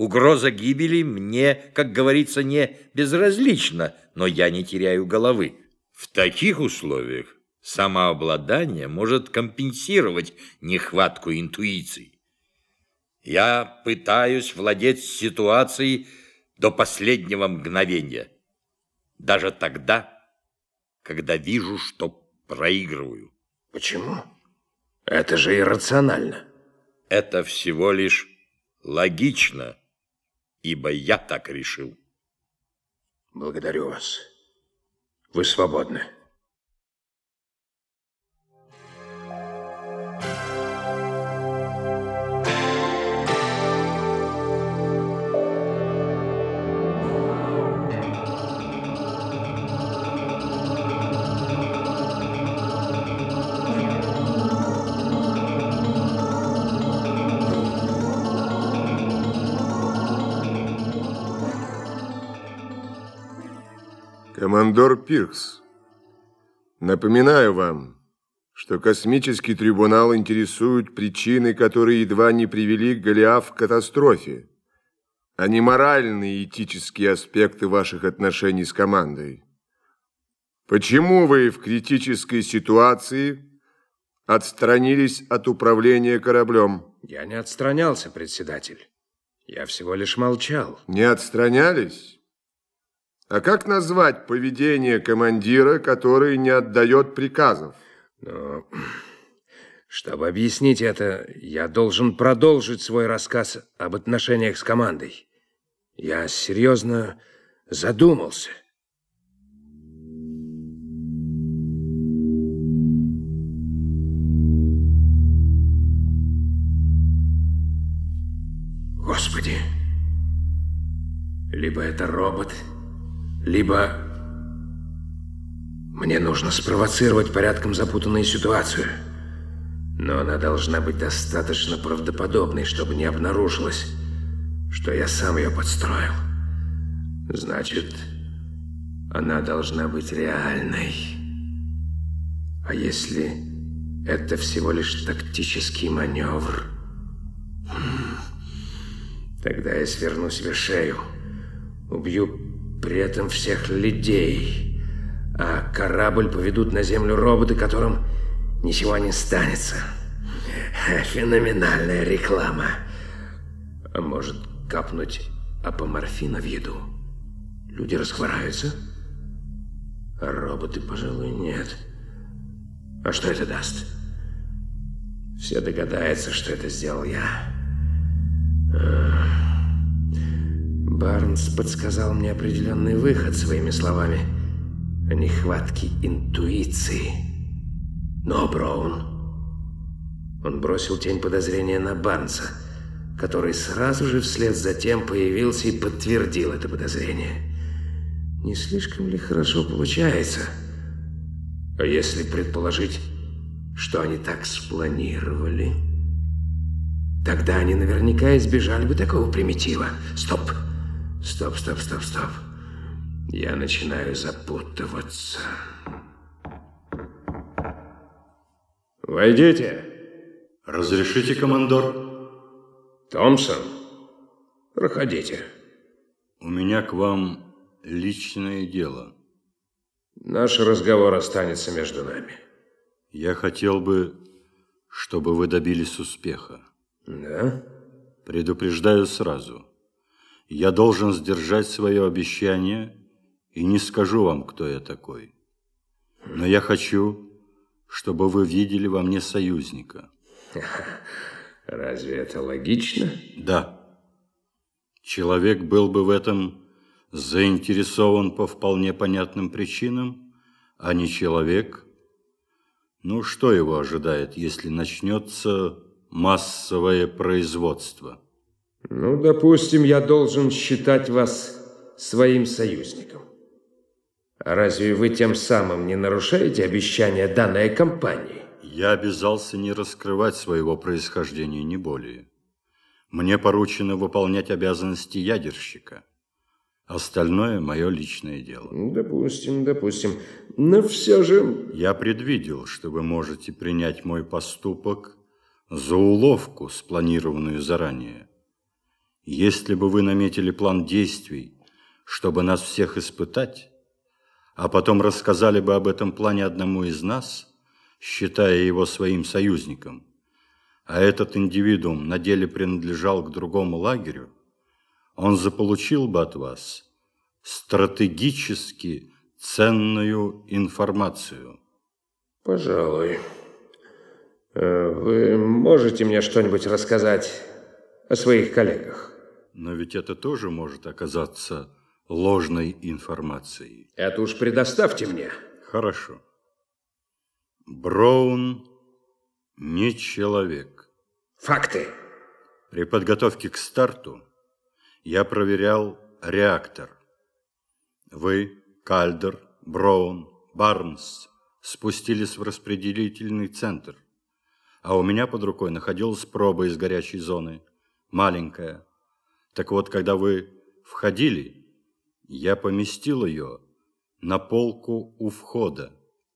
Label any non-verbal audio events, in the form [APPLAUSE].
Угроза гибели мне, как говорится, не безразлична, но я не теряю головы. В таких условиях самообладание может компенсировать нехватку интуиции. Я пытаюсь владеть ситуацией до последнего мгновения, даже тогда, когда вижу, что проигрываю. Почему? Это же иррационально. Это всего лишь логично ибо я так решил. Благодарю вас. Вы свободны. Командор Пиркс, напоминаю вам, что космический трибунал интересует причины, которые едва не привели Голиаф к катастрофе, а не моральные и этические аспекты ваших отношений с командой. Почему вы в критической ситуации отстранились от управления кораблем? Я не отстранялся, председатель. Я всего лишь молчал. Не отстранялись? А как назвать поведение командира, который не отдает приказов? Но, [CLEARS THROAT] чтобы объяснить это, я должен продолжить свой рассказ об отношениях с командой. Я серьезно задумался. Господи, либо это робот, либо мне нужно спровоцировать порядком запутанную ситуацию. Но она должна быть достаточно правдоподобной, чтобы не обнаружилось, что я сам ее подстроил. Значит, она должна быть реальной. А если это всего лишь тактический маневр? Хм, тогда я сверну себе шею, убью при этом всех людей. А корабль поведут на землю роботы, которым ничего не станется. Феноменальная реклама. А может, капнуть апоморфина в еду? Люди расхвораются? А роботы, пожалуй, нет. А что это даст? Все догадаются, что это сделал я. Ах. Барнс подсказал мне определенный выход своими словами о нехватке интуиции. Но Браун... Он бросил тень подозрения на Барнса, который сразу же вслед за тем появился и подтвердил это подозрение. Не слишком ли хорошо получается? А если предположить, что они так спланировали... Тогда они наверняка избежали бы такого примитива. Стоп! Стоп! Стоп, стоп, стоп, стоп. Я начинаю запутываться. Войдите. Разрешите, командор? Томпсон, проходите. У меня к вам личное дело. Наш разговор останется между нами. Я хотел бы, чтобы вы добились успеха. Да? Предупреждаю сразу. Я должен сдержать свое обещание и не скажу вам, кто я такой. Но я хочу, чтобы вы видели во мне союзника. [LAUGHS] Разве это логично? Да. Человек был бы в этом заинтересован по вполне понятным причинам, а не человек. Ну, что его ожидает, если начнется массовое производство? Ну, допустим, я должен считать вас своим союзником. А разве вы тем самым не нарушаете обещания данной компании? Я обязался не раскрывать своего происхождения, не более. Мне поручено выполнять обязанности ядерщика. Остальное – мое личное дело. Допустим, допустим. Но все же... Я предвидел, что вы можете принять мой поступок за уловку, спланированную заранее Если бы вы наметили план действий, чтобы нас всех испытать, а потом рассказали бы об этом плане одному из нас, считая его своим союзником, а этот индивидуум на деле принадлежал к другому лагерю, он заполучил бы от вас стратегически ценную информацию. Пожалуй. Э, вы можете мне что-нибудь рассказать о своих коллегах? Но ведь это тоже может оказаться ложной информацией. Это уж предоставьте мне. Хорошо. Браун не человек. Факты. При подготовке к старту я проверял реактор. Вы, Кальдер, Браун, Барнс спустились в распределительный центр, а у меня под рукой находилась проба из горячей зоны, маленькая. Так вот, когда вы входили, я поместил ее на полку у входа.